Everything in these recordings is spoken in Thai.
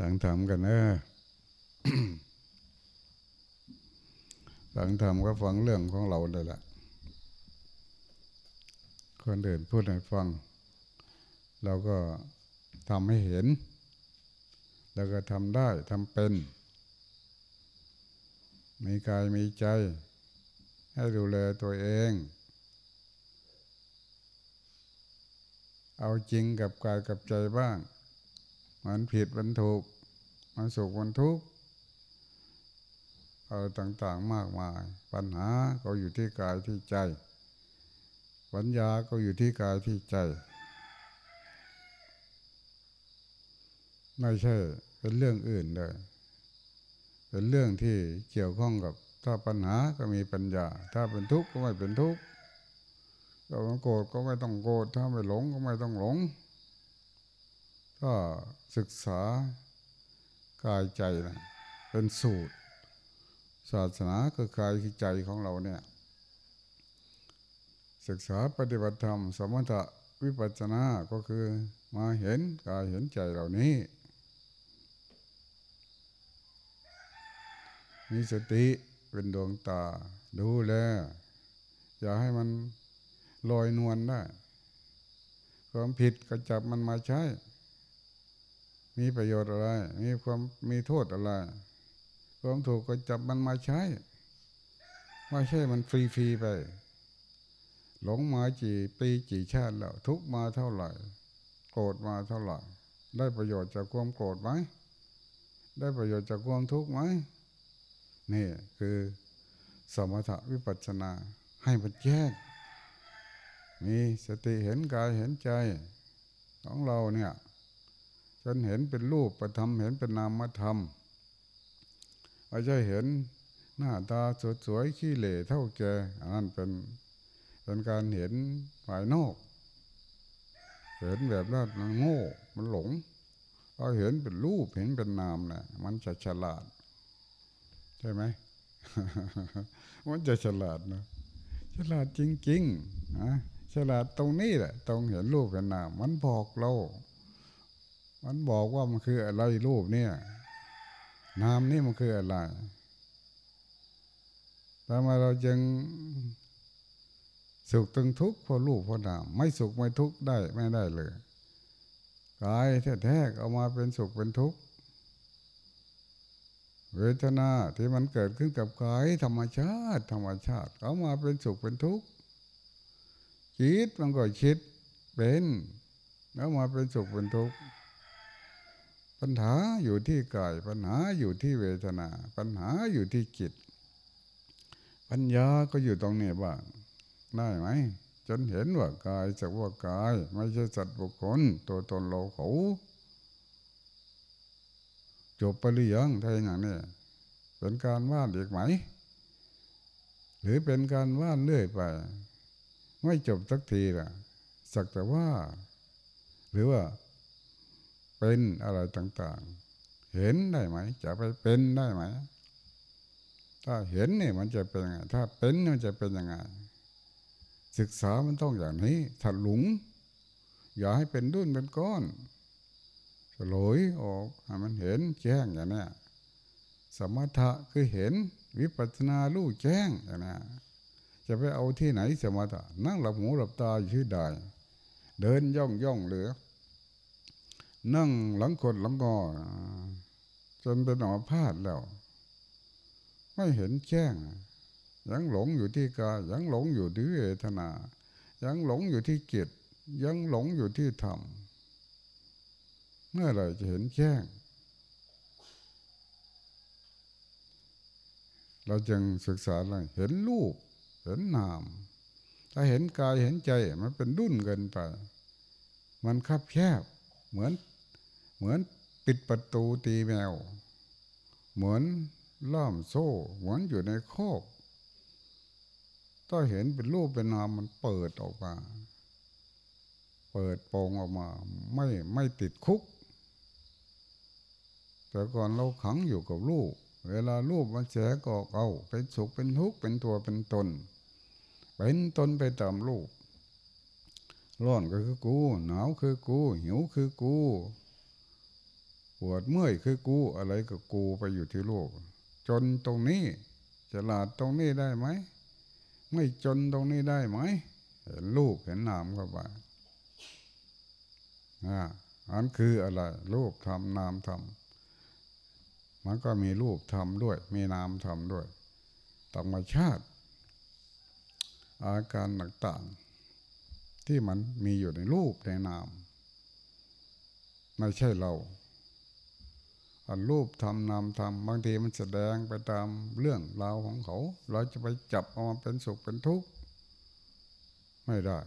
สังธรรมกันนะสังธรรมก็ฟังเรื่องของเราเลยแหละคนเดินพูดให้ฟัง เราก็ทำให้เห็น แล้วก็ทำได้ทำเป็น มีกายมีใจ ให้ดูแลตัวเอง เอาจริงกับกายกับใจบ้าง มันผิดมันถูก มันสุขมันทุกข์อะไรต่างๆมากมาย ปัญหาก็อยู่ที่กายที่ใจปัญญาก็อยู่ที่กายที่ใจ ไม่ใช่ เป็นเรื่องอื่นเลย เป็นเรื่องที่เกี่ยวข้องกับ ถ้าปัญหาก็มีปัญญา ถ้าเป็นทุกข์ก็ไม่เป็นทุกข์ถ้าโกรธก็ไม่ต้องโกรธถ้าไม่หลงก็ไม่ต้องหลง ก็ศึกษากายใจนะเป็นสูตร ศาสนาคือกายคือใจของเราเนี่ย ศึกษาปฏิบัติธรรม สมถะวิปัสสนาก็คือมาเห็นกายเห็นใจเหล่านี้ มีสติเป็นดวงตา ดูแล อย่าให้มันลอยนวลได้ความผิดก็จับมันมาใช้ มีประโยชน์อะไร มีความมีโทษอะไร ความถูกก็จับมันมาใช้ ไม่ใช่มันฟรีๆไป หลงมากี่ปีกี่ชาติแล้ว ทุกมาเท่าไหร่ โกรธมาเท่าไหร่ ได้ประโยชน์จากความโกรธไหม ได้ประโยชน์จากความทุกข์ไหม นี่คือสมถะวิปัสสนาให้มันแยก มีสติเห็นกายเห็นใจของเราเนี่ย จนเห็นเป็นรูปประธรรมเห็นเป็นนามธรรมอาจจะเห็นหน้าตาสวยๆขี้เหร่เท่าแกอันนั้นเป็นเป็นการเห็นภายนอก เห็นแบบนั้นมันโง่ มันหลงพอเห็นเป็นรูปเห็นเป็นนามเนี่ยมันจะฉลาด ใช่ไหมมันจะฉลาดนะฉลาดจริงๆนะฉลาดตรงนี้แหละตรงเห็นรูปเป็นนามมันบอกเรา มันบอกว่ามันคืออะไรรูปเนี่ยนามนี่มันคืออะไรทำไมเราจึงสุขตึงทุกข์เพราะรูปเพราะนาม ไม่สุขไม่ทุกข์ได้ไม่ได้เลยกายแท้ๆเอามาเป็นสุขเป็นทุกข์เวทนาที่มันเกิดขึ้นกับกายธรรมชาติ ธรรมชาติ เอามาเป็นสุขเป็นทุกข์คิดมันก็คิดเป็นแล้วมาเป็นสุขเป็นทุกข์ ปัญหาอยู่ที่กาย ปัญหาอยู่ที่เวทนา ปัญหาอยู่ที่จิต ปัญญาก็อยู่ตรงนี้บ้างได้ไหมจนเห็นว่ากายจากว่ากาย ไม่ใช่สัตว์บุคคล ตัวตนเราเขาจบไปหรือยังถ้าอย่างนี้เป็นการว่านอีกไหม หรือเป็นการว่านเรื่อยไป ไม่จบสักทีล่ะ สักแต่ว่า หรือว่า เป็นอะไรต่างๆ เห็นได้ไหม จะไปเป็นได้ไหม ถ้าเห็นเนี่ยมันจะเป็นยังไง ถ้าเป็นมันจะเป็นยังไง ศึกษามันต้องอย่างนี้ถ้าหลงอย่าให้เป็นดุนเป็นก้อนสลอยออกให้มันเห็นแจ้งอย่างนี้สมถะคือเห็นวิปัสนาลู่แจ้งอย่างนี้จะไปเอาที่ไหนสมถะนั่งหลับหูหลับตาอยู่ที่ใดเดินย่องย่องเหลือ นั่งหลังกดหลังงอจนเป็นหอพาดแล้ว ไม่เห็นแจ้ง ยังหลงอยู่ที่กายยังหลงอยู่ที่เวทนา ยังหลงอยู่ที่จิตยังหลงอยู่ที่ธรรมเมื่อไรจะเห็นแจ้ง เราจึงศึกษาอะไรเห็นรูป เห็นนาม ถ้าเห็นกายเห็นใจมันเป็นดุ้นเกินไป มันคับแคบเหมือน เหมือนปิดประตูตีแมว เหมือนล่ามโซ่ เหมือนอยู่ในโคกถ้าเห็นเป็นรูปเป็นนามมันเปิดออกมา เปิดโปงออกมา ไม่ไม่ติดคุก แต่ก่อนเราขังอยู่กับรูป เวลารูปมันเสียก็เอาเป็นสุขเป็นทุกข์เป็นตัวเป็นตน เป็นตนไปตามรูปร้อนก็คือกู หนาวคือกู หิวคือกู ปวดเมื่อยคือกูอะไรก็กูไปอยู่ที่โลก จนตรงนี้ฉลาดตรงนี้ได้ไหม ไม่จนตรงนี้ได้ไหมเห็นรูปเห็นนามเข้าไปอ่าอันคืออะไร รูปทำนามทำมันก็มีรูปทำด้วย มีนามทำด้วยธรรมชาติ อาการต่างๆที่มันมีอยู่ในรูปในนาม ไม่ใช่เรา รูปทำนามทำบางทีมันแสดงไปตามเรื่องราวของเขา เราจะไปจับเอามาเป็นสุขเป็นทุกข์ไม่ได้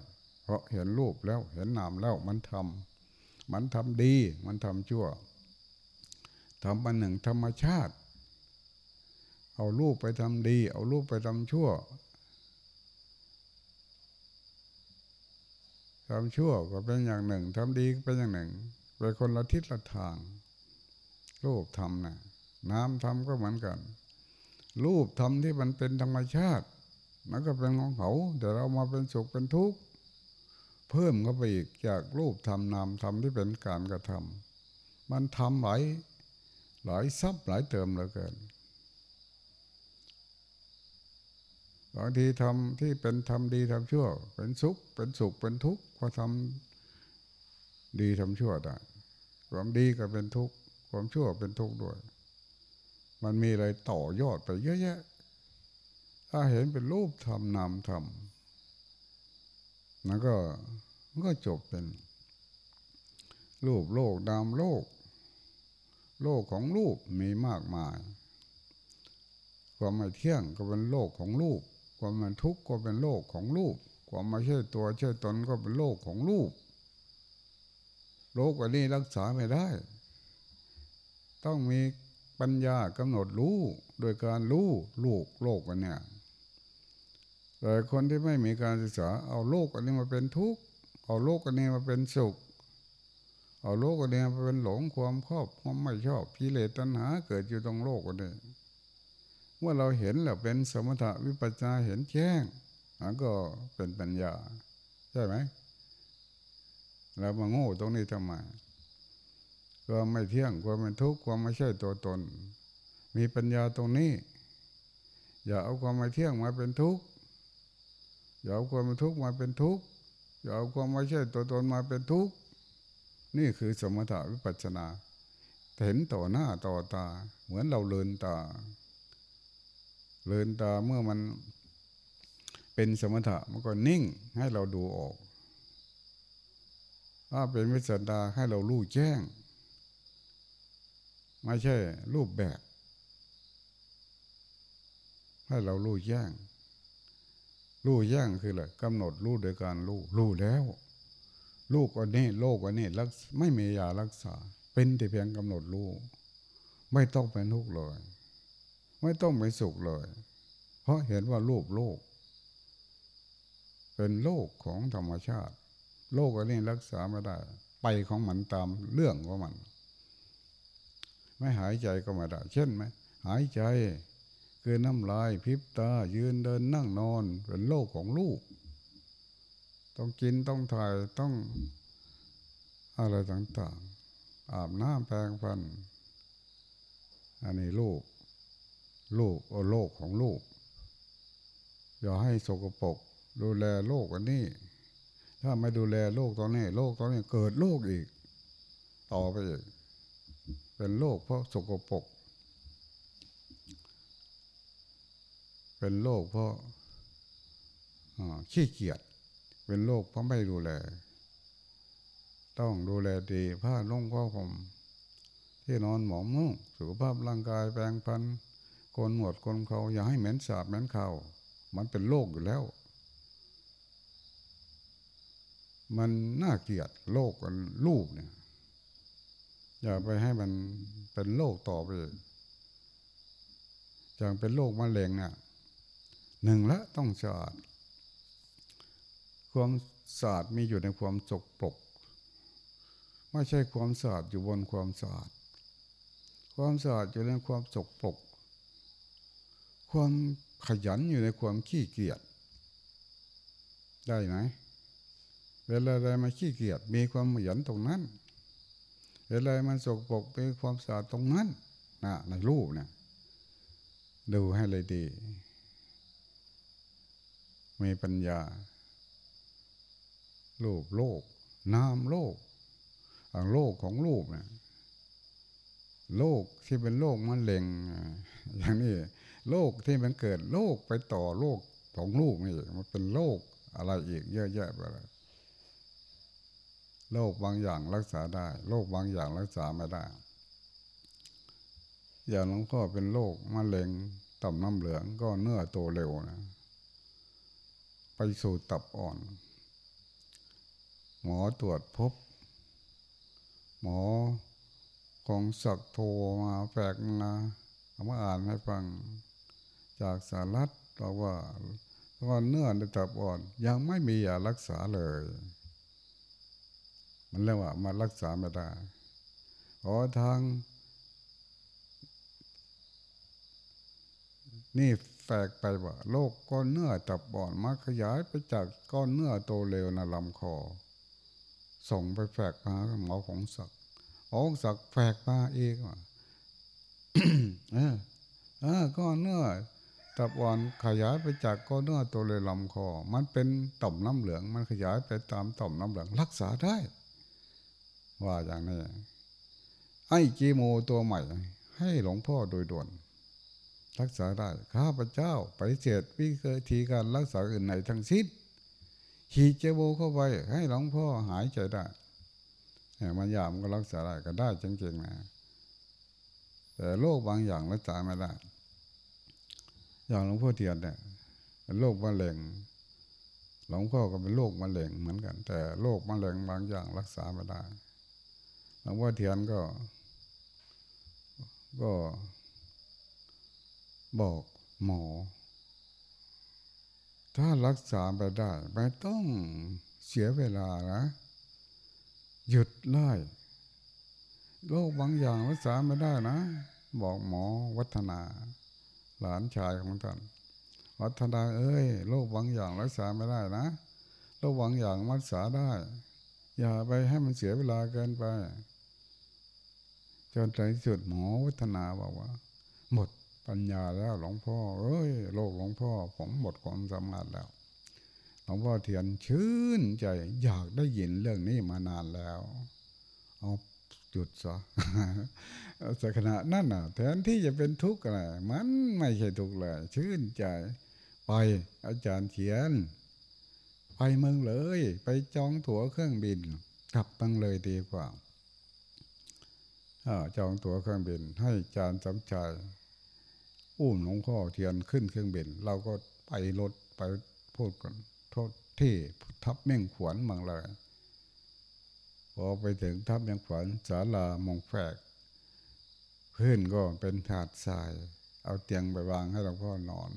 เพราะเห็นรูปแล้วเห็นนามแล้วมันทำมันทำดีมันทำชั่วทำอันหนึ่งธรรมชาติ เอารูปไปทำดี เอารูปไปทำชั่วทำชั่วก็เป็นอย่างหนึ่งทำดีก็เป็นอย่างหนึ่งเป็นคนละทิศละทาง รูปทำนะน้ำทำก็เหมือนกัน รูปทำที่มันเป็นธรรมชาติ มันก็เป็นของเขาเดี๋ยวเรามาเป็นสุขเป็นทุกข์เพิ่มเข้าไปอีกจากรูปทำนามทำที่เป็นการกระทำมันทำหลายหลายซับหลายเติมเหลือเกินบางทีทำที่เป็นทำดีทำชั่ว เป็นสุขเป็นสุขเป็นทุกข์พอทำดีทำชั่วได้ความดีก็เป็นทุกข์ ความชั่วเป็นทุกข์ด้วย มันมีอะไรต่อยอดไปเยอะแยะ ถ้าเห็นเป็นรูปทำนามทำมันก็มันก็จบเป็น รูปโลกนามโลก โลกของรูปมีมากมาย ความไม่เที่ยงก็เป็นโลกของรูป ความมันทุกข์ก็เป็นโลกของรูป ความไม่ใช่ตัวใช่ตนก็เป็นโลกของรูป โลกอันนี้รักษาไม่ได้ ต้องมีปัญญากำหนดรู้โดยการรู้ลูกโลกอันเนี้ยแต่คนที่ไม่มีการศึกษา เอาโลกอันนี้มาเป็นทุกข์เอาโลกอันนี้มาเป็นสุข เอาโลกอันนี้มาเป็นหลงความครอบความไม่ชอบกิเลสตัณหา เกิดอยู่ตรงโลกอันนี้เมื่อเราเห็นแล้วเป็นสมถะวิปัสสนาเห็นแจ้งมันก็เป็นปัญญา ใช่ไหมเรามาโง่ตรงนี้ทำไม ความไม่เที่ยงความเป็นทุกข์ความไม่ใช่ตัวตน มีปัญญาตรงนี้ อย่าเอาความไม่เที่ยงมาเป็นทุกข์อย่าเอาความเป็นทุกข์มาเป็นทุกข์อย่าเอาความไม่ใช่ตัวตนมาเป็นทุกข์นี่คือสมถะวิปัสสนาเห็นต่อหน้าต่อตา เหมือนเราเลินตา เลินตาเมื่อมันเป็นสมถะมันก็นิ่งให้เราดูออก ถ้าเป็นวิสัชนาให้เรารู้แจ้ง ไม่ใช่ รูปแบบ ให้เรารู้แจ้งรู้แจ้งคืออะไรกำหนดรู้โดยการรู้รู้แล้วลูกอันนี้โลกอันนี้รักไม่มียารักษา เป็นแต่เพียงกำหนดรู้ไม่ต้องเป็นทุกข์เลย ไม่ต้องไปสุขเลย เพราะเห็นว่ารูปโลก เป็นโลกของธรรมชาติ โลกอันนี้รักษาไม่ได้ ไปของมันตามเรื่องของมัน ไม่หายใจก็ไม่ได้เช่นไหมหายใจคือน้ำลายพิบตา ยืนเดินนั่งนอนเป็นโลกของลูก ต้องกินต้องถ่ายต้องอะไรต่างๆ อาบน้ำแปรงฟัน อันนี้ลูก ลูกโอโลกของลูก อย่าให้สกปรกดูแลโลกอันนี้ ถ้าไม่ดูแลโลกตอนนี้ โลกตอนนี้เกิดโลกอีก ต่อไปอีก เป็นโลกเพราะสกปรกเป็นโลกเพราะขี้เกียจเป็นโลกเพราะไม่ดูแล ต้องดูแลดีผ้านุ่งผ้าผมที่นอนหมองมุ้งสุขภาพร่างกายแปลงพันโกนหนวดโกนเขาอย่าให้เหม็นสาบเหม็นเขามันเป็นโรคอยู่แล้ว มันน่าเกลียดโรคกันลูกเนี่ย อย่าไปให้มันเป็นโรคต่อไปอย่างเป็นโรคมะเร็งเนี่ยหนึ่งละต้องสะอาด ความสะอาดมีอยู่ในความจกปรกไม่ใช่ความสะอาดอยู่บนความสะอาด ความสะอาดอยู่ในความจกปรกความขยันอยู่ในความขี้เกียจได้ไหมเวลาใดมาขี้เกียจมีความขยันตรงนั้น อะไรมันสกปรกมีความสะอาดตรงนั้นนะในรูปเนี่ย ดูให้เลยดี มีปัญญา รูปโลก นามโลกอ่างโลกของรูปเนี่ยโลกที่เป็นโลกมันเล็งอย่างนี้โลกที่มันเกิดโลกไปต่อโลกของรูปนี่มันเป็นโลกอะไรอีกเยอะแยะไปเลย โรคบางอย่างรักษาได้โรคบางอย่างรักษาไม่ได้ อย่างหลวงพ่อเป็นโรคมะเร็งต่อมน้ำเหลืองก็เนื้อโตเร็วนะ ไปสู่ตับอ่อน หมอตรวจพบ หมอของศักโทรมาแฝกนะเอามาอ่านให้ฟัง จากสารัฐบอกว่าว่าเนื้อในตับอ่อนยังไม่มียารักษาเลย มันเรียกว่ามารักษาไม่ได้ขอทาง นี่แฝกไปว่าโรคก้อนเนื้อตับอ่อนมาขยายไปจากก้อนเนื้อโตเร็วในลำคอ ส่งไปแฝกมาหมอของศักดิ์หมอของศักดิ์แฝกมาเองว่าเออเออก้อนเนื้อตับอ่อนขยายไปจากก้อนเนื้อตัวเลยลำคอ มันเป็นต่อมน้ำเหลือง มันขยายไปตามต่อมน้ำเหลือง รักษาได้ ว่าอย่างนี้ ไอ้กีโมตัวใหม่ ให้หลวงพ่อโดยด่วน รักษาได้ข้าพเจ้าไปเสียดวิธีการรักษาอื่นในทั้งสิ้นขีเจโบเข้าไปให้หลวงพ่อหายใจได้เนี่ยมันยามก็รักษาได้ก็ได้จริงๆนะแต่โรคบางอย่างรักษาไม่ได้ อย่างหลวงพ่อเทียนเนี่ยโรคมะเร็ง หลวงพ่อก็เป็นโรคมะเร็งเหมือนกัน แต่โรคมะเร็งบางอย่างรักษาไม่ได้ งพ่อเทียนก็ ก็บอกหมอ ถ้ารักษาไปได้ ไม่ต้องเสียเวลานะ หยุดไล่โรคบางอย่างรักษาไม่ได้นะ บอกหมอวัฒนา หลานชายของท่านวัฒนาเอ้ยโรคบางอย่างรักษาไม่ได้นะโรคบางอย่างรักษาได้ อย่าไปให้มันเสียเวลาเกินไป จนในสุดหมอวัฒนาบอกว่า หมดปัญญาแล้วหลวงพ่อ เอ้ย โลกหลวงพ่อ ผมหมดความสามารถแล้วหลวงพ่อเทียนชื่นใจอยากได้ยินเรื่องนี้มานานแล้วเอาจุดซะสักขณะนั่นน่ะแทนที่จะเป็นทุกข์อะไรมันไม่ใช่ทุกข์เลยชื่นใจ ไปอาจารย์เขียน ไปเมืองเลย ไปจองตั๋วเครื่องบิน กลับเมืองเลยดีกว่า จองตั๋วเครื่องบิน ให้อาจารย์สำชัยอุ้มหลวงพ่อเทียนขึ้นเครื่องบิน เราก็ไปรถไปพูดกันโทษที่ทับเม่งขวนเมืองเลยพอไปถึงทับเม่งขวนศาลามองแฝกพื้นก็เป็นถาดทราย เอาเตียงไปวางให้หลวงพ่อนอน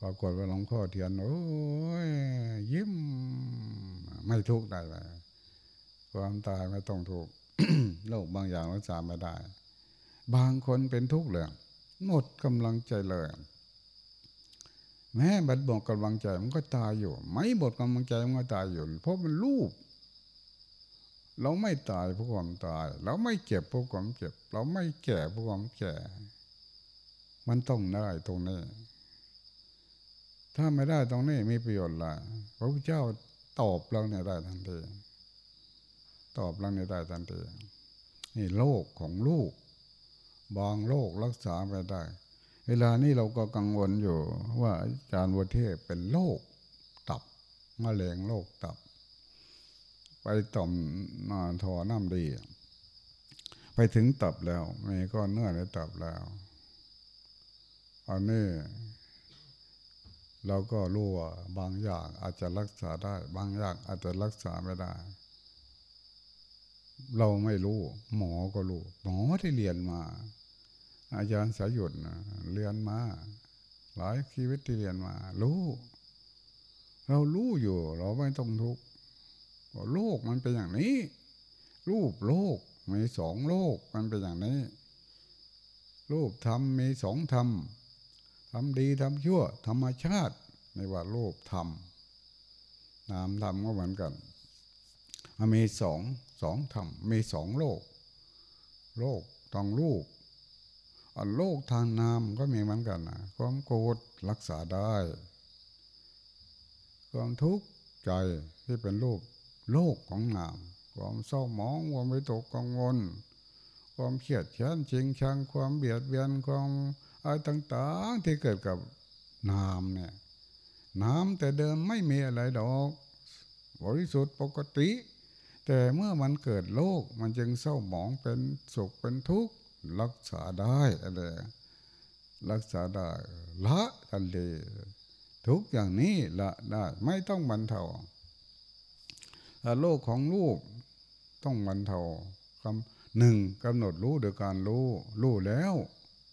ปรากฏว่าหลวงพ่อเทียน โอ้ยยิ้ม ไม่ทุกข์ได้เลยความตายไม่ต้องทุกข์ โรคบางอย่างรักษาไม่ได้ บางคนเป็นทุกข์เลยหมดกำลังใจเลยแม้บัดบอกกำลังใจมันก็ตายอยู่ ไม่หมดกำลังใจมันก็ตายอยู่ เพราะมันรูป เราไม่ตายเพราะความตาย เราไม่เจ็บเพราะความเจ็บ เราไม่แก่เพราะความแก่ มันต้องได้ตรงนี้ ถ้าไม่ได้ตรงนี้มีประโยชน์ละพระพุทธเจ้าตอบเราเนี่ยได้ทันที ตอบเราเนี่ยได้ทันทีนี่โลกของลูก บางโรครักษาไปได้ เวลานี้เราก็กังวลอยู่ว่าอาจารย์วัเทพเป็นโรคตับมะเร็งโรคตับ ไปต่อมนาทอน้ำดี ไปถึงตับแล้วมีก้อนเนื้อในตับแล้วอันนี้เราก็รู้ว่าบางอย่างอาจจะรักษาได้ บางอย่างอาจจะรักษาไม่ได้ เราไม่รู้ หมอก็รู้ หมอที่เรียนมา อาจารย์สายหยุดนะเรียนมา หลายชีวิตที่เรียนมา รู้ เรารู้อยู่ เราไม่ต้องทุกข์โลกมันเป็นอย่างนี้ รูปโลกมีสองโลกมันเป็นอย่างนี้ รูปธรรมมีสองธรรมทำดีทำชั่ว ธรรมชาติไม่ว่ารูปธรรมนามธรรมก็เหมือนกัน มีสองสองธรรมมีสองโลก โลกทางรูปอันโลกทางนามก็มีเหมือนกันนะความโกรธรักษาได้ ความทุกข์ใจที่เป็นรูปโลกของนาม ความเศร้าหมองความไม่ตกกังวล ความเครียดแค้นจริงชังความเบียดเบียนความอะไรต่างๆ ที่เกิดกับนามเนี่ยน้ำแต่เดิมไม่มีอะไรดอก บริสุทธิ์ปกติ แต่เมื่อมันเกิดโรคมันจึงเศร้าหมองเป็นสุขเป็นทุกข์รักษาได้อะไรรักษาได้ละกันเลยทุกอย่างนี้ละได้ไม่ต้องบรรเทาถ้าโลกของรูปต้องบรรเทาคำหนึ่งกำหนดรู้โดยการรู้รู้แล้ว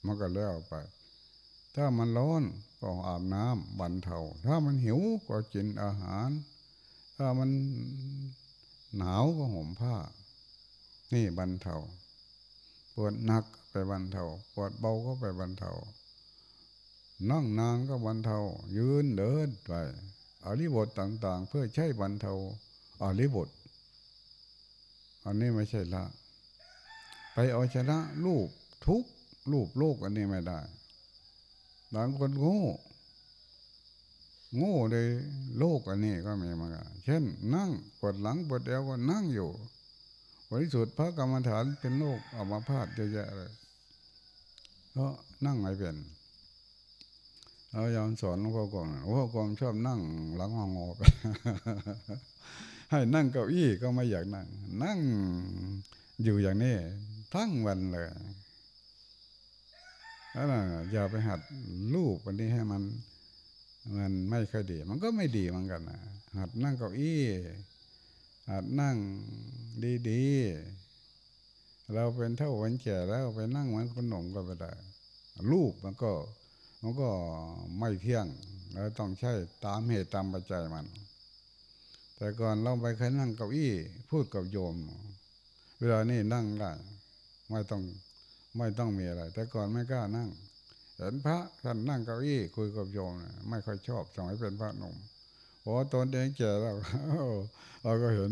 มันก็แล้วไป ถ้ามันร้อนก็อาบน้ำบรรเทา ถ้ามันหิวก็กินอาหาร ถ้ามัน หนาวก็ห่มผ้า นี่บรรเทาปวดหนักไปบรรเทาปวดเบาก็ไปบรรเทานั่งนานก็บรรเทา ยืนเดินไปอริบทต่าง ๆ เพื่อใช้บรรเทาอริบท อันนี้ไม่ใช่ละ ไปเอาชนะรูปทุกรูปโลกอันนี้ไม่ได้บางคนโง่ โง่ในโลกอันนี้ก็มีมาเช่น นั่งปวดหลังปวดเอวก็นั่งอยู่บริสุทธิ์พระกรรมฐานเป็นโรคออกมาพาดเยอะแยะเลยเพราะนั่งไม่เป็นเรายอมสอนหลวงพ่อกองหลวงพ่อกองชอบนั่งหลังงอไปให้นั่งเก้าอี้ก็ไม่อยากนั่ง นั่งอยู่อย่างนี้ทั้งวันเลยแล้วอย่าไปหัดรูปวันนี้ให้มัน มันไม่ค่อยดี มันก็ไม่ดีเหมือนกันนะหัดนั่งเก้าอี้ หัดนั่งดีๆ เราเป็นเท่าวันแก่แล้วไปนั่งเหมือนคนหนุ่มก็ไม่ได้ รูปมันก็มันก็ไม่เที่ยง เราต้องใช้ตามเหตุตามปัจจัยมัน แต่ก่อนเราไปเคยนั่งเก้าอี้ พูดกับโยม เวลานี่นั่งได้ ไม่ต้องไม่ต้องมีอะไร แต่ก่อนไม่กล้านั่ง เห็นพระท่านนั่งเก้าอี้คุยกับโยมไม่ค่อยชอบสมัยเป็นพระหนุ่มพอตอนเองแก่แล้วเราก็เห็น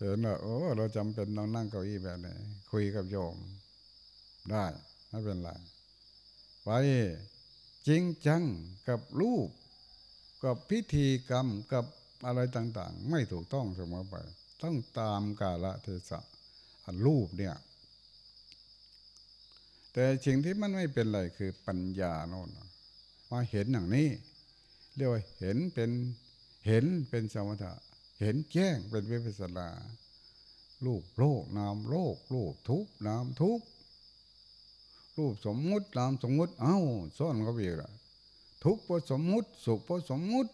เห็นว่าโอ้เราจำเป็นต้องนั่งเก้าอี้แบบนี้คุยกับโยม ได้ไม่เป็นไรไปจริงจังกับรูป กับพิธีกรรมกับอะไรต่าง ๆ ไม่ถูกต้องเสมอไป ต้องตามกาลเทศะรูปเนี่ย แต่สิ่งที่มันไม่เป็นไรคือปัญญาโน่นมาเห็นอย่างนี้ เรียกว่าเห็นเป็นเห็นเป็นสมถะ เห็นแจ้งเป็นวิปัสสนารูปโลกนามโลกรูปทุกนามทุกรูปสมมุตินามสมมุติ เอ้าซ่อนเขาไปอีกละทุกเพราะสมมุติ สุขเพราะสมมุติ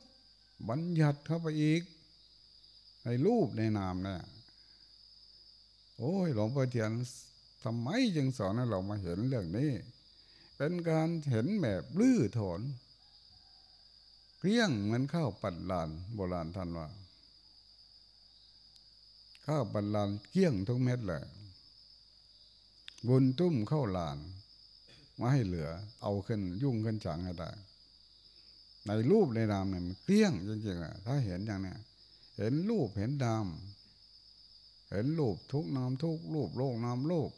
บัญญัติเข้าไปอีก ในรูปในนามเนี่ยโอ้ยหลวงพ่อเทียน ทำไมจึงสอนให้เรามาเห็นเรื่องนี้ เป็นการเห็นแบบลื้อถอนเรียงเหมือนข้าวปัดลานโบราณท่านว่า ข้าวปัดลานเกี้ยงทุกเม็ดเลยบุญตุ้มเข้าลานมาให้เหลือ เอาขึ้นยุ่งขึ้นจังให้ได้ในรูปในนามเนี่ยมันเกลี้ยงจริงๆอะถ้าเห็นอย่างเนี้ยเห็นรูปเห็นนามเห็นรูปทุกนามทุกรูปโลกนามโลก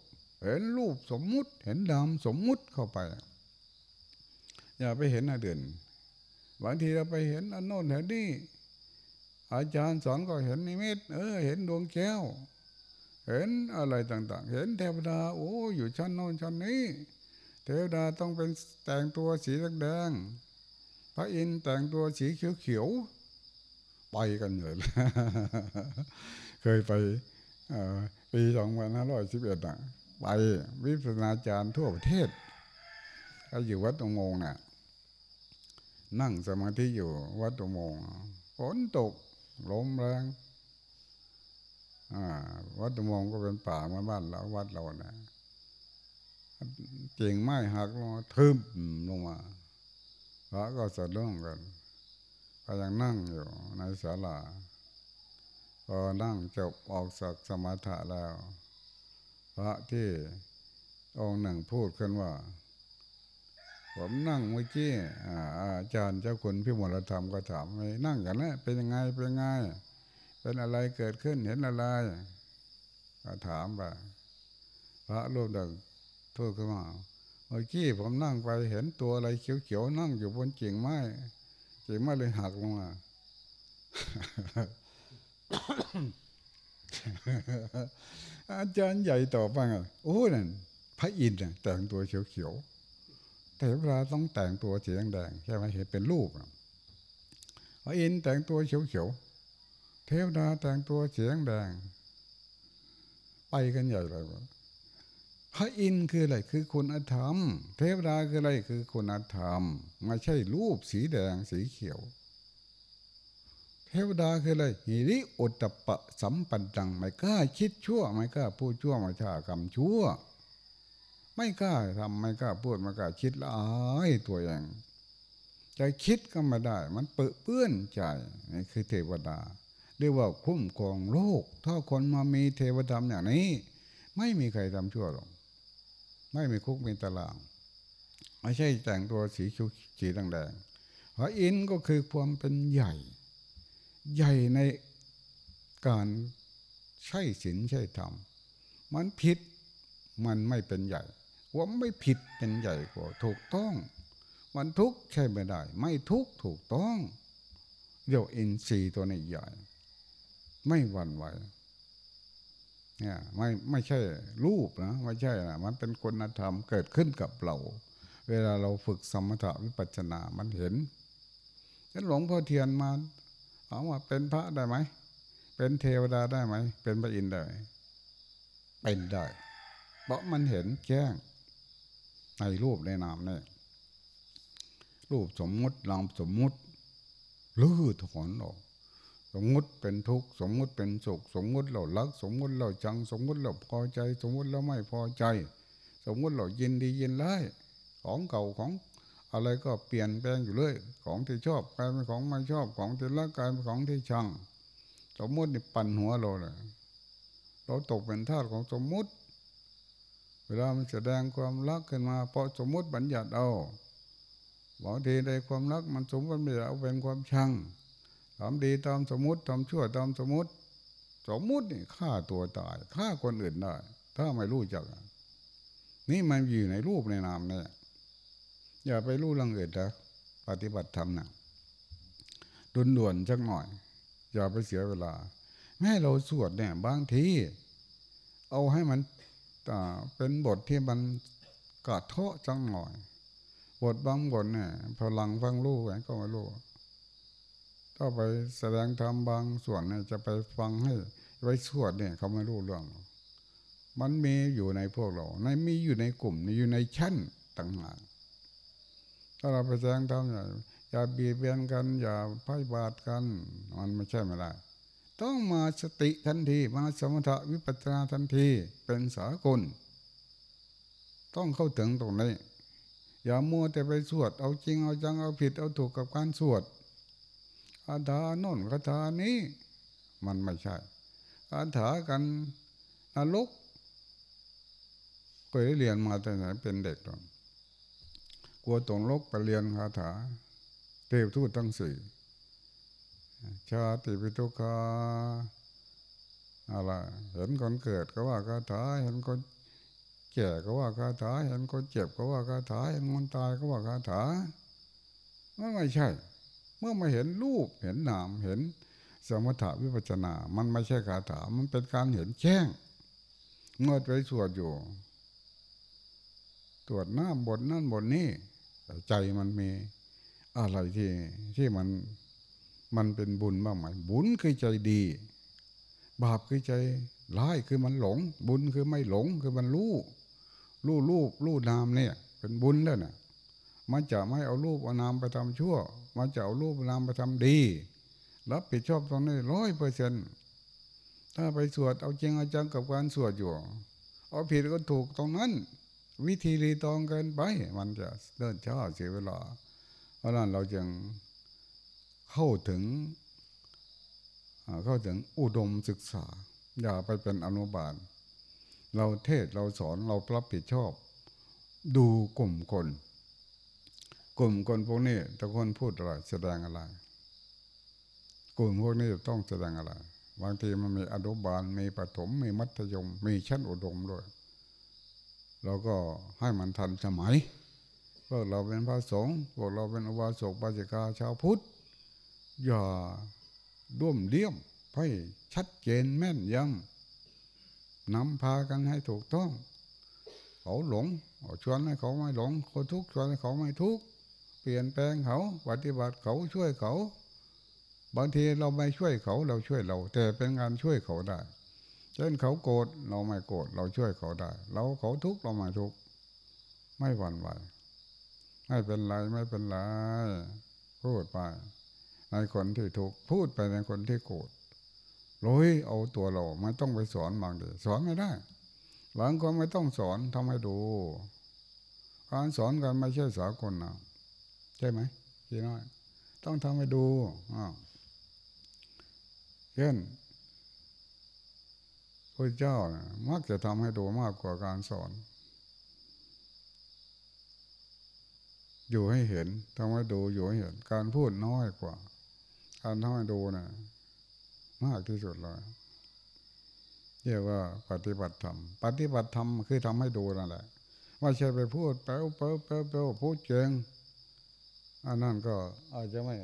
เห็นรูปสมมุติเห็นนามสมมุติเข้าไป อย่าไปเห็นอันอื่นบางทีเราไปเห็นอันโน้นเห็นนี่อาจารย์สอนก็เห็นนิมิตเออ เห็นดวงแก้ว เห็นอะไรต่าง ๆ เห็นเทวดาโอ้อยู่ชั้นโน้นชั้นนี้ เทวดาต้องเป็นแต่งตัวสีแดงพระอินแต่งตัวสีเขียวๆไปกันเลยเคยไปปีสองพันห้าร้อยสิบเอ็ดน่ะ ไปวิปัสนาจารย์ทั่วประเทศก็อยู่วัดตงงเนี่ยนั่งสมาธิอยู่วัดตงงฝนตกลมแรงวัดตงงก็เป็นป่ามือนบ้านเราวัดเราเนี่ยเจิงไม้หักลงมาทึบลงมาพระก็สะดุ้งกันก็ยังนั่งอยู่ในศาลาพอนั่งจบออกจากสมถะแล้ว พระที่องค์หนึ่งพูดขึ้นว่า ผมนั่งเมื่อกี้อาจารย์เจ้าคุณพี่มรธรรมก็ถามไงนั่งกันนะเป็นยังไงเป็นยังไง เป็นอะไรเกิดขึ้นเห็นอะไรก็ถามไปพระรูปหนึ่งพูดขึ้นมาเมื่อกี้ผมนั่งไปเห็นตัวอะไรเขียวๆนั่งอยู่บนกิ่งไม้กิ่งไม้เลยหักลงมา อาจารย์ใหญ่ตอบว่าไงโอ้นั่นพระอินทร์แต่งตัวเขียวๆแต่เวลาต้องแต่งตัวสีแดงๆใช่ไหมเห็นเป็นรูปพระอินทร์แต่งตัวเขียวๆเทวดาแต่งตัวสีแดงไปกันใหญ่เลยวะพระอินทร์คืออะไรคือคุณธรรม เทวดาคืออะไรคือคุณธรรมไม่ใช่รูปสีแดงสีเขียว ทวดาคืออะไรหิริโอตตปะสัมปันตังไม่กล้าคิดชั่วไม่กล้าพูดชั่วไม่กล้ากรรมชั่ว ไม่กล้าทำไม่กล้าพูดไม่กล้าคิดละอายตัวเองจะคิดก็ไม่ได้ มันเปื้อเปื้อนใจนี่คือเทวดา เรียกว่าคุ้มครองโลก ถ้าคนมามีเทวดาอย่างนี้ ไม่มีใครทำชั่วหรอกไม่มีคุกมีตารางไม่ใช่แต่งตัวสีเขียวสีแดงๆพระอินก็คือความเป็นใหญ่ ใหญ่ในการใช่ศีลใช่ธรรม มันผิดมันไม่เป็นใหญ่ ว่าไม่ผิดเป็นใหญ่กว่าถูกต้อง มันทุกข์ใช่ไม่ได้ ไม่ทุกข์ถูกต้องเรียกอินทรีย์ตัวนี้ใหญ่ ไม่หวั่นไหวเนี่ยไม่ไม่ใช่รูปนะไม่ใช่นะมันเป็นคุณธรรมเกิดขึ้นกับเรา เวลาเราฝึกสมถะวิปัสสนามันเห็นฉันหลวงพ่อเทียนมาามาเป็นพระได้ไหม เป็นเทวดาได้ไหม เป็นพระอินทร์ได้ เป็นได้ เพราะมันเห็นแจ้ง ในรูปในนามเนี่ยรูปสมมุตินามสมมุติลื้อถอนออกสมมุติเป็นทุกข์สมมุติเป็นสุขสมมุติเรารัก สมมุติเราจัง สมมุติเราพอใจ สมมุติเราไม่พอใจ สมมุติเรายินดียินร้ายของเก่าของ อะไรก็เปลี่ยนแปลงอยู่เรื่อยของที่ชอบกลายเป็นของไม่ชอบของที่รักกลายเป็นของที่ชัง สมมุตินี่ปั่นหัวเราเลยเราตกเป็นทาสของสมมุติ เวลามันแสดงความรักขึ้นมา เพราะสมมุติบัญญัติเอาบางทีในความรักมันสมมติไม่เอาเป็นความชังทำดีตามสมมุติทำชั่วตามสมมุติ สมมุตินี่ฆ่าตัวตายฆ่าคนอื่นได้ ถ้าไม่รู้จัก นี่มันอยู่ในรูปในนามเนี่ย อย่าไปรู้เรื่องอื่นนะปฏิบัติธรรมนะดุนด่วนสักหน่อย อย่าไปเสียเวลา แม่เราสวดเนี่ยบางทีเอาให้มันเป็นบทที่มันกระเทาะจังหน่อย บทบางบทเนี่ยพลังฟังรู้ก็ไม่รู้ถ้าไปแสดงธรรมบางส่วนเนี่ยจะไปฟังให้ไว้สวดเนี่ย เขาไม่รู้เรื่อง มันมีอยู่ในพวกเรา ในมีอยู่ในกลุ่มอยู่ในชั้นต่างหาก ถ้าเราไปแสดงธรรมอย่าอย่าเบียดเบียนกัน อย่าพ่ายบาทกัน มันไม่ใช่ไม่ได้ ต้องมาสติทันทีมาสมถะวิปัสสนาทันทีเป็นสากล ต้องเข้าถึงตรงนี้อย่ามัวแต่ไปสวด เอาจริงเอาจังเอาผิดเอาถูกกับการสวดคาถาโน่นคาถานี้ มันไม่ใช่คาถากันนรกเคยเรียนมาแต่ไหนเป็นเด็กตอน กลัวตกลกไปเรียนคาถาเทพทูตทั้งสี่ชาติปิทุกาอะไรเห็นคนเกิดก็ว่าคาถาเห็นคนแก่ก็ว่าคาถาเห็นคนเจ็บก็ว่าคาถาเห็นคนตายก็ว่าคาถามันไม่ใช่ เมื่อมาเห็นรูปเห็นนามเห็นสมถะวิปัจนา มันไม่ใช่คาถา มันเป็นการเห็นแจ้งเมื่อไปสวดอยู่ ตรวจหน้าบทนั่นบทนี้ ใจมันมีอะไรที่ที่มันมันเป็นบุญบ้างไหมบุญคือใจดี บาปคือใจร้ายคือมันหลง บุญคือไม่หลงคือมันรู้รู้รูปรู้นามเนี่ย เป็นบุญแล้วเนี่ยมันจะไม่เอารูปเอานามไปทำชั่ว มันจะเอารูปนามไปทำดีรับผิดชอบตรงนี้ร้อยเปอร์เซ็นถ้าไปสวดเอาจริงเอาจังกับการสวดอยู่ เอาผิดก็ถูกตรงนั้น วิธีรีตองเกินไป มันจะเดินช้าเสียเวลา เพราะนั้นเราจึงเข้าถึงเข้าถึงอุดมศึกษา อย่าไปเป็นอนุบาล เราเทศเราสอนเรารับผิดชอบ ดูกลุ่มคน กลุ่มคนพวกนี้ตะคนพูดอะไรแสดงอะไร กลุ่มพวกนี้ต้องแสดงอะไร บางทีมันมีอนุบาลมีปฐมมีมัธยม มีชั้นอุดมด้วย เราก็ให้มันทันสมัยพวกเราเป็นพระสงฆ์พวกเราเป็นอุบาสกบาสิกาชาวพุทธ อย่าด้วมเลี่ยมให้ชัดเจนแม่นยำนำพากันให้ถูกต้อง เขาหลงชวนให้เขาไม่หลงคนทุกข์ชวนให้เขาไม่ทุกข์เปลี่ยนแปลงเขาปฏิบัติเขาช่วยเขา บางทีเราไม่ช่วยเขาเราช่วยเรา แต่เป็นงานช่วยเขาได้ เช่นเขาโกรธเราไม่โกรธเราช่วยเขาได้ เราเขาทุกข์เราไม่ทุกข์ไม่หวั่นไหวไม่เป็นไรไม่เป็นไรพูดไปในคนที่ทุกข์พูดไปในคนที่โกรธโรยเอาตัวเราไม่ต้องไปสอนบางทีสอนไม่ได้บางคนไม่ต้องสอนทำให้ดู การสอนกันไม่ใช่สากลนะใช่ไหมพี่น้อย ต้องทำให้ดูอ่าเช่น พระเจ้านะมักจะทำให้ดูมากกว่าการสอน อยู่ให้เห็นทำให้ดูอยู่ให้เห็น การพูดน้อยกว่า การทำให้ดูนะมากที่สุดเลยเรียกว่าปฏิบัติธรรม ปฏิบัติธรรมคือทำให้ดูนั่นแหละไม่ใช่ไปพูดเป้าเป้าเป้าเป้าพูดเจงอันนั้นก็อาจจะไม่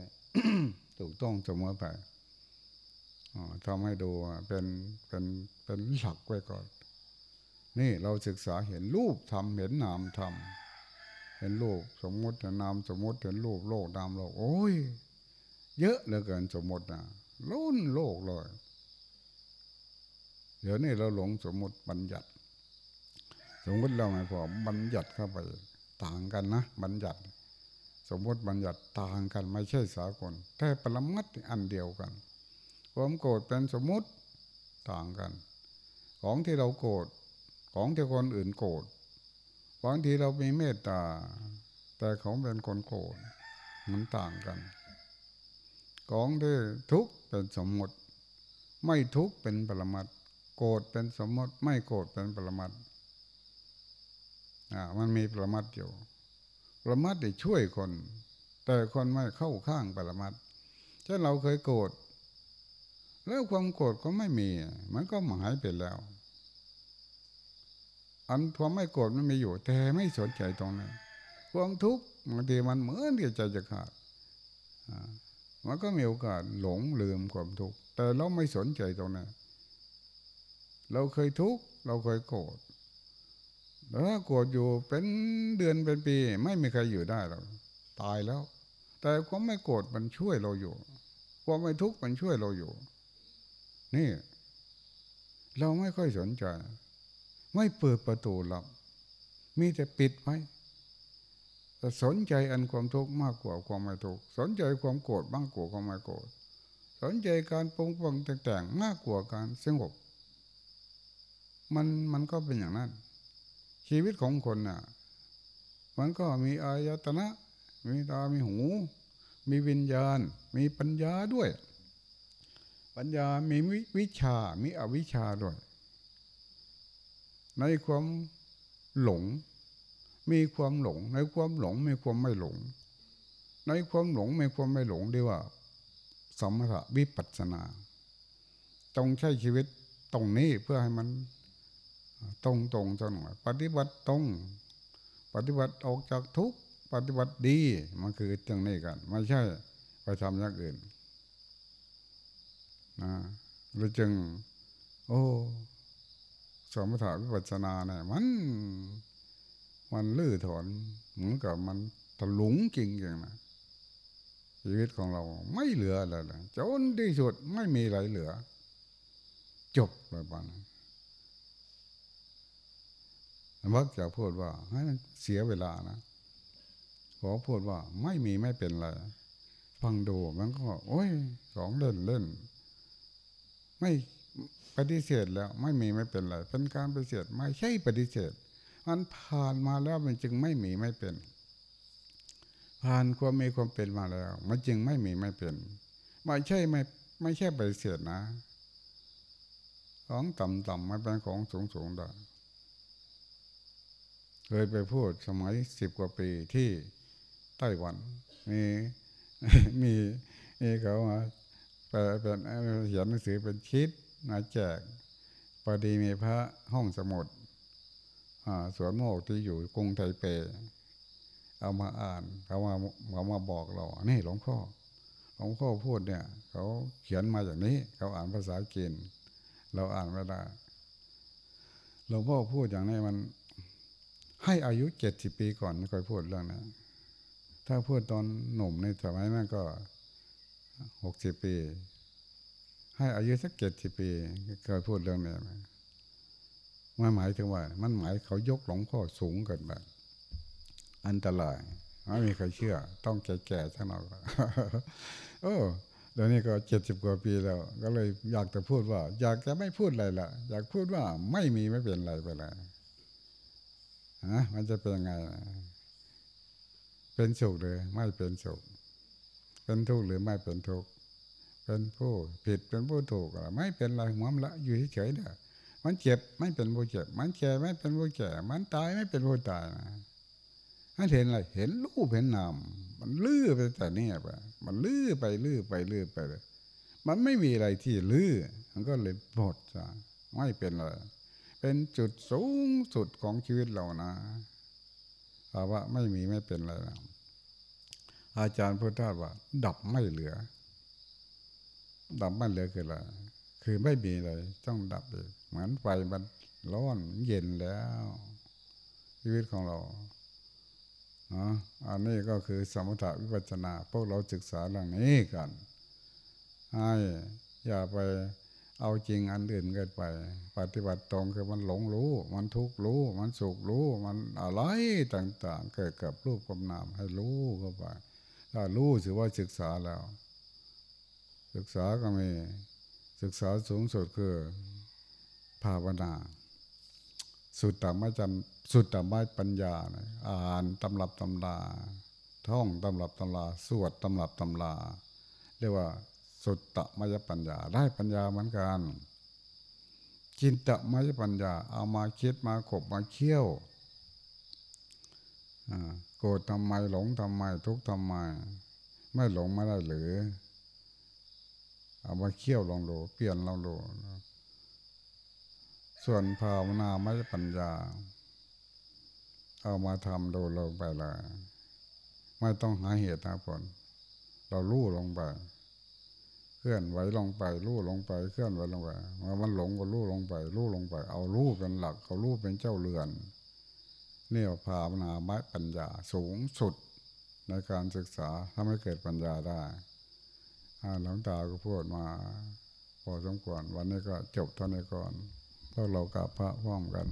ถูกต้องเสมอไปทำให้ดูเป็นเป็น เป็นหลักไว้ก่อน นี่เราศึกษาเห็นรูปทำเห็นนามทำเห็นรูปสมมติเห็นนามสมมติเห็นรูปโลกนามโลกโอ้ย เยอะเหลือเกินสมมตินะล้นโลกเลยเดี๋ยวนี้เราหลงสมมติบัญญัติ สมมติเราไม่พอบัญญัติเข้าไปต่างกันนะบัญญัติ สมมติบัญญัติต่างกันไม่ใช่สากลแต่ปรมัตอันเดียวกัน ความโกรธเป็นสมมติต่างกัน ของที่เราโกรธของที่คนอื่นโกรธบางทีเรามีเมตตา แต่เขาเป็นคนโกรธมันต่างกัน ของที่ทุกข์เป็นสมมติ ไม่ทุกข์เป็นปรมัตโกรธเป็นสมมติ ไม่โกรธเป็นปรมัตอ่ามันมีปรมัตอยู่ปรมัตได้ช่วยคน แต่คนไม่เข้าข้างปรมัตเช่นเราเคยโกรธแล้วความโกรธก็ไม่มี มันก็หายไปแล้ว อันความไม่โกรธมันมีอยู่ แต่ไม่สนใจตรงนั้นความทุกข์บางทีมันเหมือนที่ใจจะขาดมันก็มีโอกาสหลงลืมความทุกข์แต่เราไม่สนใจตรงนั้นเราเคยทุกข์เราเคยโกรธแล้วโกรธอยู่เป็นเดือนเป็นปี ไม่มีใครอยู่ได้หรอกตายแล้ว แต่ความไม่โกรธมันช่วยเราอยู่ ความไม่ทุกข์มันช่วยเราอยู่ นี่ เราไม่ค่อยสนใจ ไม่เปิดประตูหลับมีแต่ปิดไว้แต่สนใจอันความทุกข์มากกว่าความไม่ทุกข์สนใจความโกรธมากกว่าความไม่โกรธสนใจการปรุงแต่งแต่งมากกว่าการสงบ มันมันก็เป็นอย่างนั้น ชีวิตของคนน่ะ มันก็มีอายตนะ มีตา มีหู มีวิญญาณ มีปัญญาด้วย ปัญญามีวิชา มีอวิชาด้วย ในความหลง มีความหลง ในความหลงมีความไม่หลง ในความหลงมีความไม่หลงเรียกว่า สมถะวิปัสสนาต้องใช้ชีวิตตรงนี้เพื่อให้มันตรงตรงจังหน่อยปฏิบัติตรง ปฏิบัติออกจากทุกปฏิบัติดีมันคือจังนี้กันไม่ใช่ไปทำอย่างอื่นนะเราจึง โอ้ สมถะวิปัสสนาเนี่ยมัน มันลื้อถอนเหมือนกับมันถลุงจริงอย่างนะชีวิตของเราไม่เหลืออะไรเลยจนที่สุดไม่มีอะไรเหลือ จบแบบนั้นมักจะพูดว่าให้มันเสียเวลานะขอพูดว่าไม่มีไม่เป็นไรฟังดูมันก็ โอ้ย ของเล่นเล่น ไม่ ฏิเสธแล้วไม่มีไม่เป็นไรเป็นการปฏิเสธไม่ใช่ปฏิเสธมันผ่านมาแล้วมันจึงไม่มีไม่เป็น ผ่านความมีความเป็นมาแล้ว มันจึงไม่มีไม่เป็นไม่ใช่ไม่ไม่ใช่ปฏิเสธนะของต่ำๆมันเป็นของสูงๆได้เคยไปพูดสมัยสิบกว่าปีที่ไต้หวันมีมีมีเขามาแปเป็นเขียนหนังสือเป็นชิด มาแจกพอดีมีพระห้องสมุดสวนโมกที่อยู่กรุงไทเป เอามาอ่านเขามาเขามาบอกเรานี่หลวงพ่อหลวงพ่อพูดเนี่ยเขาเขียนมาอย่างนี้ เขาอ่านภาษาจีนเราอ่านไม่ได้หลวงพ่อพูดอย่างนี้มัน ให้อายุเจ็ดสิบปีก่อนค่อยพูดเรื่องนะถ้าพูดตอนหนุ่มในสมัยนั้นก็หกสิบปี ให้อายุสักเจ็ดสิบปีเคยพูดเรื่องนี้ไหมมันหมายถึงว่า มันหมายเขายกหลวงพ่อสูงเกินไปอันตรายไม่มีใครเชื่อ ต้องแก่ๆทั้งนั้นเออเดี๋ยวนี้ก็เจ็ดสิบกว่าปีแล้ว ก็เลยอยากจะพูดว่า อยากจะไม่พูดอะไรละอยากพูดว่าไม่มีไม่เป็นไรไปเลยฮะมันจะเป็นยังไง เป็นสุขหรือไม่เป็นสุขเป็นทุกข์หรือไม่เป็นทุกข์ เป็นผู้ผิดเป็นผู้ถูกอะไรไม่เป็นไรหวมละอยู่เฉยๆเนี่ยมันเจ็บไม่เป็นผู้เจ็บ มันแก่ไม่เป็นผู้แก่มันตายไม่เป็นผู้ตายนะมันเห็นอะไรเห็นรูปเห็นนามมันลื้อไปแต่เนี่ยไปมันลื้อไปลื้อไปลื้อไปเลยมันไม่มีอะไรที่ลื้อมันก็เลยหมดจ้ะไม่เป็นเลยเป็นจุดสูงสุดของชีวิตเรานะภาวะไม่มีไม่เป็นอะไรนะอาจารย์พุทธทาสว่า ดับไม่เหลือ ดับไม่เหลือคืออะไรคือไม่มีอะไรต้องดับเลยเหมือนไฟมันร้อนเย็นแล้ว ชีวิตของเรานะอันนี้ก็คือสมถะวิปัสสนา พวกเราศึกษาเรื่องนี้กันให้อย่าไปเอาจริงอันอื่นเกินไป ปฏิบัติตรงคือมันหลงรู้ มันทุกข์รู้ มันสุขรู้ มันอะไรต่างๆ เกิดกับรูปกับนามให้รู้เข้าไปถ้ารู้ถือว่าศึกษาแล้ว ศึกษาก็มีศึกษาสูงสุดคือภาวนา สุดต่ไม่จำสุดต่ไม่ปัญญานะอ่านตำรับตำลาท่องตำรับตำลาสวดตำรับตำลาเรียกว่า สุดตะมยปัญญาได้ปัญญาเหมือนกันจินตะมยปัญญา เอามาคิดมาขบมาเคี่ยวโกรธทำไมหลงทำไมทุกข์ทำไม ไม่หลงไม่ได้หรือ เอามาเคี่ยวลองดูเปลี่ยนลองดูส่วนภาวนาไม่ปัญญา เอามาทำดูลงไปเลยไม่ต้องหาเหตุหาผลเราลู่ลงไปเคลื่อนไหวลงไปลู่ลงไปเคลื่อนไหวลงไปมันหลงก็ลู่ลงไปลู่ลงไป เอาลู่เป็นหลักเอาลู่เป็นเจ้าเรือนนี่ภาวนาไม้ปัญญาสูงสุดในการศึกษาทำให้เกิดปัญญาได้ หลังตาก็พูดมา พอสมควรวันนี้ก็จบเท่านี้ก่อนพวกเรากับพระพร้อมกัน